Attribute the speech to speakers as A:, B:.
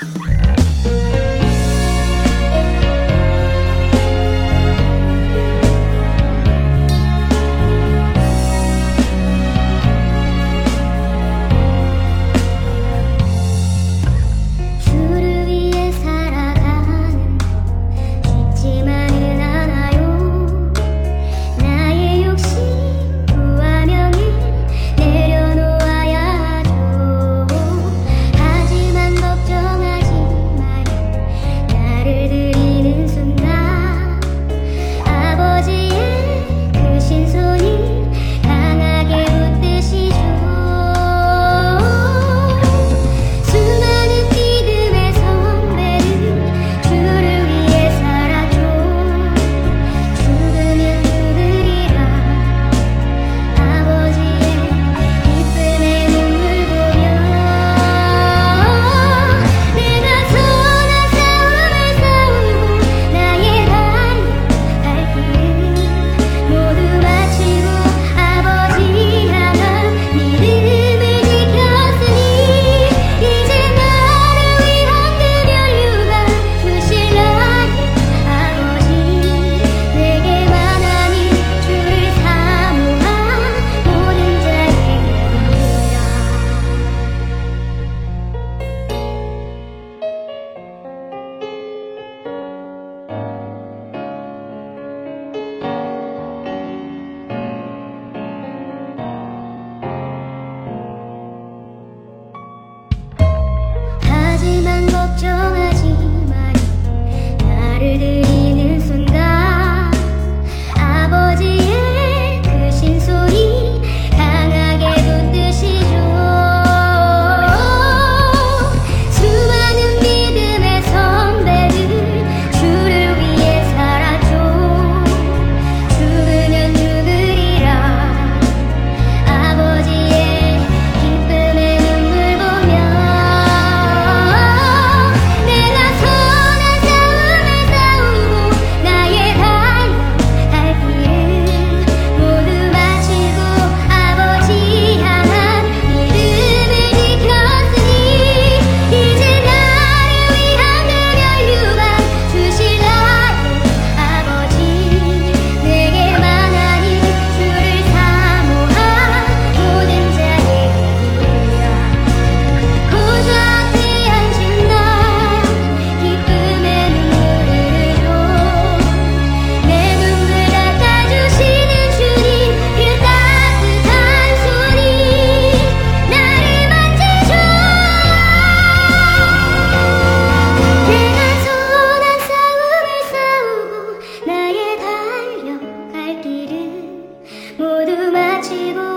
A: Yeah. 自分